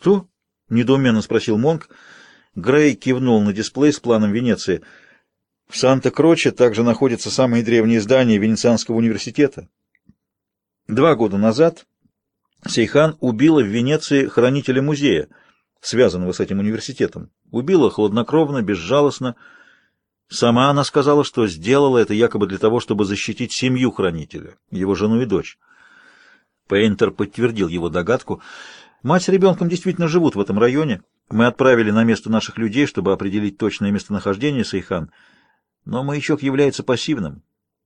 «Что?» — недоуменно спросил Монк. Грей кивнул на дисплей с планом Венеции. «В Санта-Кроче также находятся самые древние здания Венецианского университета. Два года назад Сейхан убила в Венеции хранителя музея, связанного с этим университетом. Убила хладнокровно, безжалостно. Сама она сказала, что сделала это якобы для того, чтобы защитить семью хранителя, его жену и дочь. Пейнтер подтвердил его догадку. Мать с ребенком действительно живут в этом районе. Мы отправили на место наших людей, чтобы определить точное местонахождение Сейхан, но маячок является пассивным.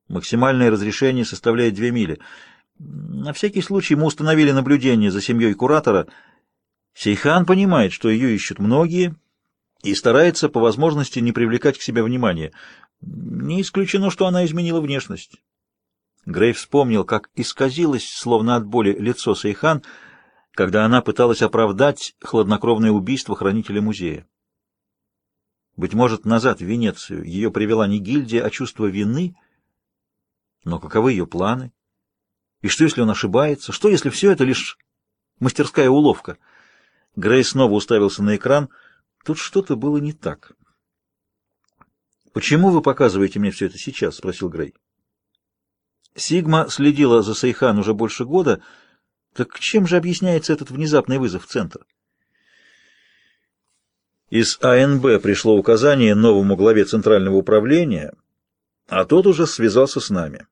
Максимальное разрешение составляет две мили. На всякий случай мы установили наблюдение за семьей куратора. Сейхан понимает, что ее ищут многие, и старается по возможности не привлекать к себе внимания. Не исключено, что она изменила внешность. Грей вспомнил, как исказилось, словно от боли, лицо Сейхан, когда она пыталась оправдать хладнокровное убийство хранителя музея. Быть может, назад в Венецию ее привела не гильдия, а чувство вины? Но каковы ее планы? И что, если он ошибается? Что, если все это лишь мастерская уловка? Грей снова уставился на экран. Тут что-то было не так. «Почему вы показываете мне все это сейчас?» — спросил Грей. Сигма следила за Сейхан уже больше года. Так чем же объясняется этот внезапный вызов в центр? Из АНБ пришло указание новому главе Центрального управления, а тот уже связался с нами.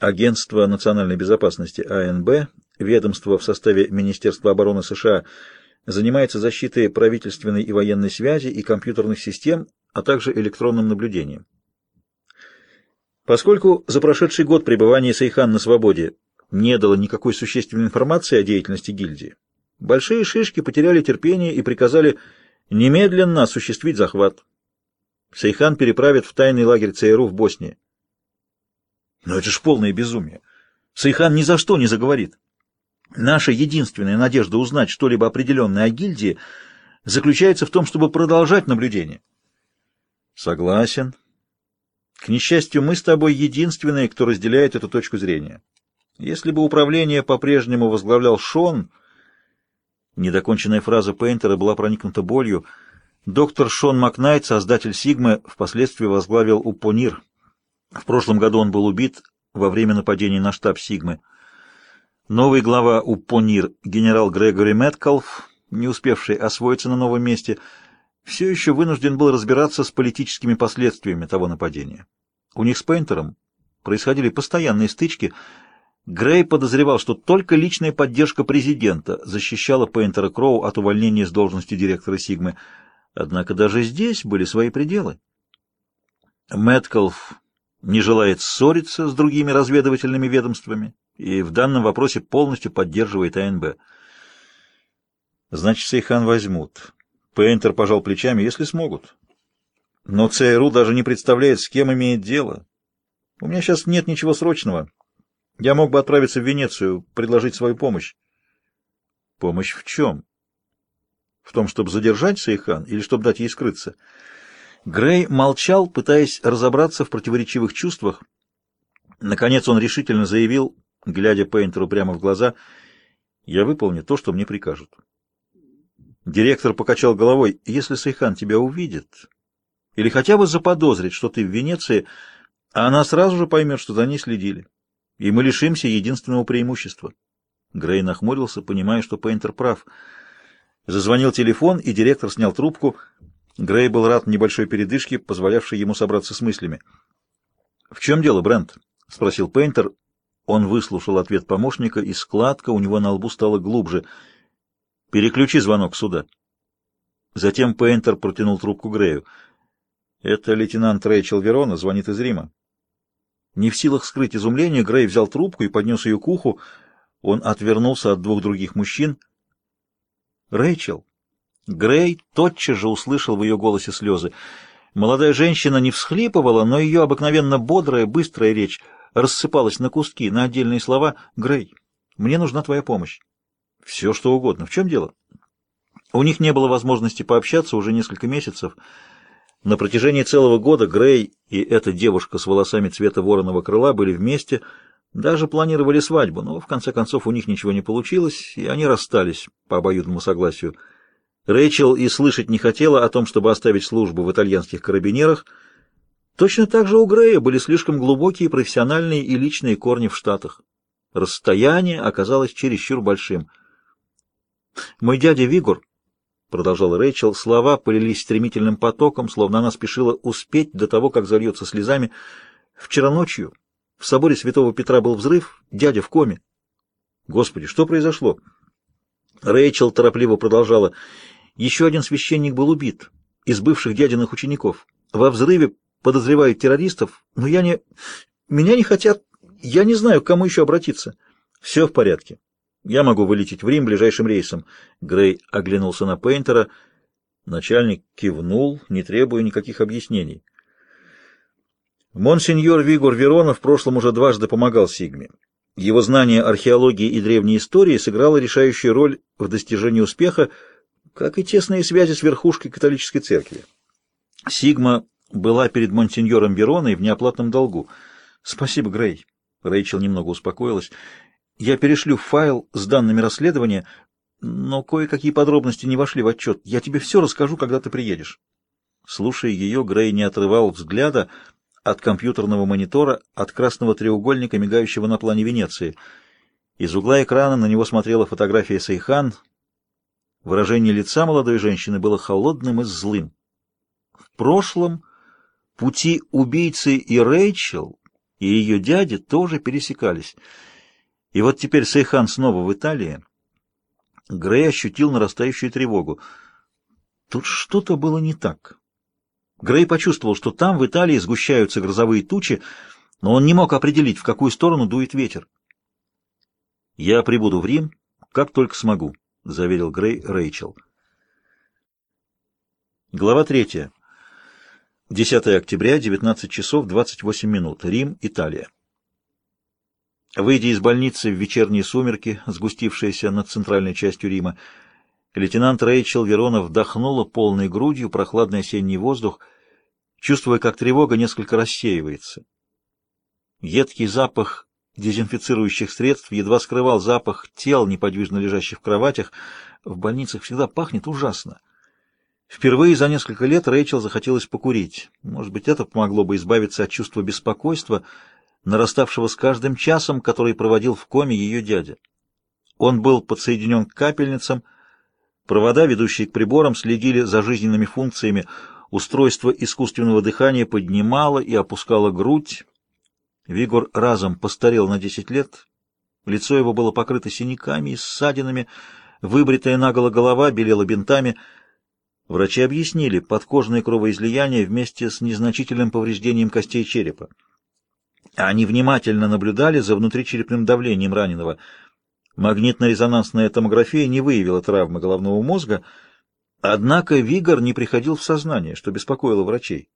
Агентство национальной безопасности АНБ, ведомство в составе Министерства обороны США, занимается защитой правительственной и военной связи и компьютерных систем, а также электронным наблюдением. Поскольку за прошедший год пребывания Сейхан на свободе не дало никакой существенной информации о деятельности гильдии, большие шишки потеряли терпение и приказали немедленно осуществить захват. Сейхан переправят в тайный лагерь ЦРУ в Боснии. Но это ж полное безумие. Сейхан ни за что не заговорит. Наша единственная надежда узнать что-либо определенное о гильдии заключается в том, чтобы продолжать наблюдение. Согласен. К несчастью, мы с тобой единственные, кто разделяет эту точку зрения. Если бы управление по-прежнему возглавлял Шон... Недоконченная фраза Пейнтера была проникнута болью. Доктор Шон Макнайт, создатель Сигмы, впоследствии возглавил Упонир. В прошлом году он был убит во время нападения на штаб Сигмы. Новый глава Упонир, генерал Грегори Мэткалф, не успевший освоиться на новом месте, — все еще вынужден был разбираться с политическими последствиями того нападения. У них с Пейнтером происходили постоянные стычки. Грей подозревал, что только личная поддержка президента защищала Пейнтера Кроу от увольнения с должности директора Сигмы. Однако даже здесь были свои пределы. Мэткалф не желает ссориться с другими разведывательными ведомствами и в данном вопросе полностью поддерживает АНБ. Значит, Сейхан возьмут. Пейнтер пожал плечами, если смогут. Но ЦРУ даже не представляет, с кем имеет дело. У меня сейчас нет ничего срочного. Я мог бы отправиться в Венецию, предложить свою помощь. Помощь в чем? В том, чтобы задержать Сейхан или чтобы дать ей скрыться? Грей молчал, пытаясь разобраться в противоречивых чувствах. Наконец он решительно заявил, глядя Пейнтеру прямо в глаза, «Я выполню то, что мне прикажут». Директор покачал головой. «Если Сейхан тебя увидит или хотя бы заподозрит, что ты в Венеции, она сразу же поймет, что за ней следили, и мы лишимся единственного преимущества». Грей нахмурился, понимая, что Пейнтер прав. Зазвонил телефон, и директор снял трубку. Грей был рад небольшой передышке, позволявшей ему собраться с мыслями. «В чем дело, Брент?» — спросил Пейнтер. Он выслушал ответ помощника, и складка у него на лбу стала глубже — Переключи звонок сюда. Затем Пейнтер протянул трубку Грею. Это лейтенант Рэйчел Верона звонит из Рима. Не в силах скрыть изумление, Грей взял трубку и поднес ее к уху. Он отвернулся от двух других мужчин. «Рэйчел!» Грей тотчас же услышал в ее голосе слезы. Молодая женщина не всхлипывала, но ее обыкновенно бодрая, быстрая речь рассыпалась на куски, на отдельные слова. «Грей, мне нужна твоя помощь. Все, что угодно. В чем дело? У них не было возможности пообщаться уже несколько месяцев. На протяжении целого года Грей и эта девушка с волосами цвета вороного крыла были вместе, Даже планировали свадьбу, но в конце концов у них ничего не получилось, и они расстались по обоюдному согласию. Рэйчел и слышать не хотела о том, чтобы оставить службу в итальянских карабинерах. Точно так же у Грея были слишком глубокие профессиональные и личные корни в Штатах. Расстояние оказалось чересчур большим. «Мой дядя Вигор», — продолжала Рэйчел, слова полились стремительным потоком, словно она спешила успеть до того, как зальется слезами. «Вчера ночью в соборе Святого Петра был взрыв, дядя в коме». «Господи, что произошло?» Рэйчел торопливо продолжала. «Еще один священник был убит, из бывших дядиных учеников. Во взрыве подозревают террористов, но я не... Меня не хотят... Я не знаю, к кому еще обратиться». «Все в порядке. Я могу вылететь в Рим ближайшим рейсом». Грей оглянулся на Пейнтера. Начальник кивнул, не требуя никаких объяснений. Монсеньор Вигор Верона в прошлом уже дважды помогал Сигме. Его знание археологии и древней истории сыграло решающую роль в достижении успеха, как и тесные связи с верхушкой католической церкви. Сигма была перед монсеньором Вероной в неоплатном долгу. «Спасибо, Грей». Рэйчел немного успокоилась. «Я перешлю файл с данными расследования, но кое-какие подробности не вошли в отчет. Я тебе все расскажу, когда ты приедешь». Слушая ее, Грей не отрывал взгляда от компьютерного монитора, от красного треугольника, мигающего на плане Венеции. Из угла экрана на него смотрела фотография Сейхан. Выражение лица молодой женщины было холодным и злым. В прошлом пути убийцы и Рэйчел, и ее дяди тоже пересекались. И вот теперь Сейхан снова в Италии. Грей ощутил нарастающую тревогу. Тут что-то было не так. Грей почувствовал, что там, в Италии, сгущаются грозовые тучи, но он не мог определить, в какую сторону дует ветер. «Я прибуду в Рим, как только смогу», — заверил Грей Рэйчел. Глава третья. 10 октября, 19 часов 28 минут. Рим, Италия. Выйдя из больницы в вечерние сумерки, сгустившиеся над центральной частью Рима, Лейтенант Рэйчел Верона вдохнула полной грудью прохладный осенний воздух, чувствуя, как тревога несколько рассеивается. Едкий запах дезинфицирующих средств едва скрывал запах тел, неподвижно лежащих в кроватях. В больницах всегда пахнет ужасно. Впервые за несколько лет Рэйчел захотелось покурить. Может быть, это помогло бы избавиться от чувства беспокойства, нараставшего с каждым часом, который проводил в коме ее дядя. Он был подсоединен к капельницам, Провода, ведущие к приборам, следили за жизненными функциями. Устройство искусственного дыхания поднимало и опускало грудь. Вигор разом постарел на 10 лет. Лицо его было покрыто синяками и ссадинами, выбритая наголо голова белела бинтами. Врачи объяснили подкожное кровоизлияние вместе с незначительным повреждением костей черепа. Они внимательно наблюдали за внутричерепным давлением раненого — Магнитно-резонансная томография не выявила травмы головного мозга, однако Вигор не приходил в сознание, что беспокоило врачей.